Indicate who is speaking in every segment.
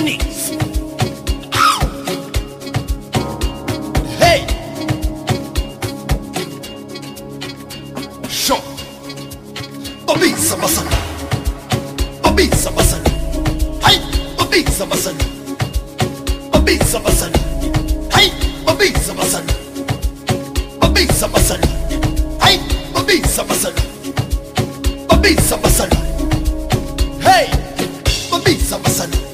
Speaker 1: doing. Hey! Sean! Babisa Basan! Babisa Basan! Hey! Babisa Basan! Babisa Basan! Hey! Babisa Basan! Babisa Basan! Hey! Babisa Basan! Hey! Hey!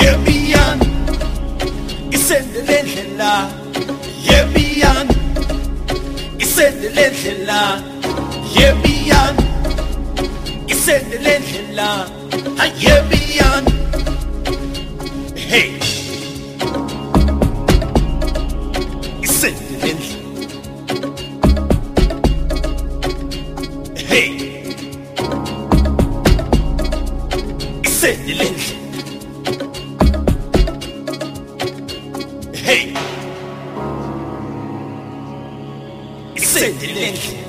Speaker 1: yebiyani isendele ndlela yebiyani isendele ndlela yebiyani isendele ndlela ayebiyani hey. Isendele isendele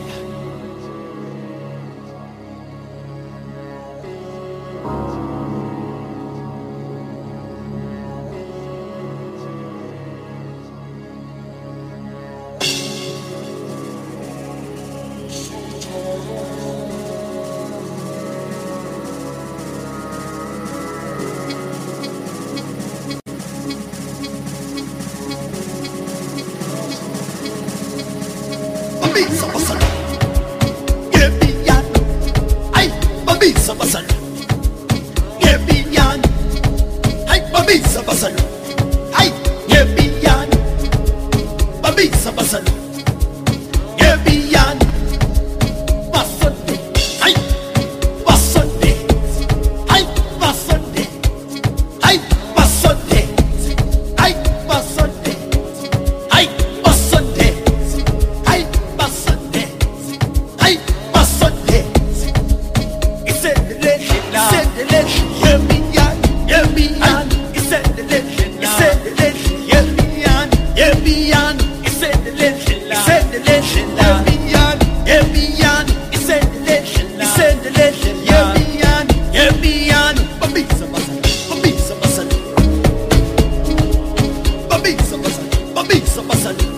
Speaker 1: camisa passarinho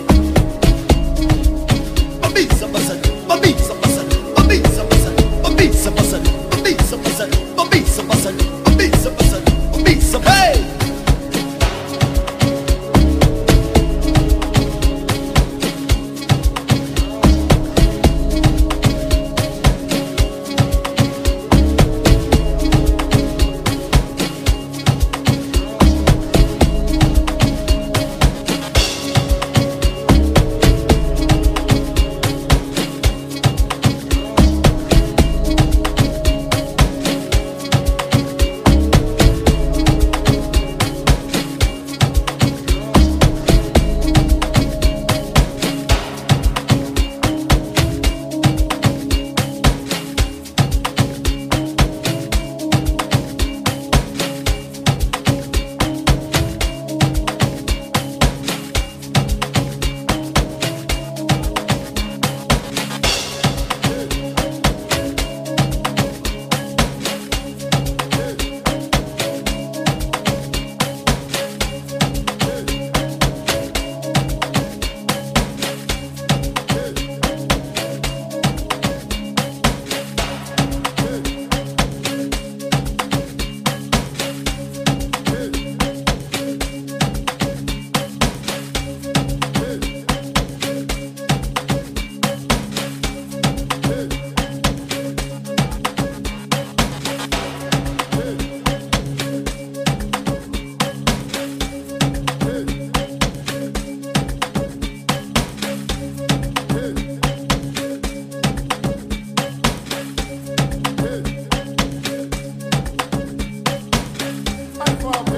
Speaker 1: Bubba.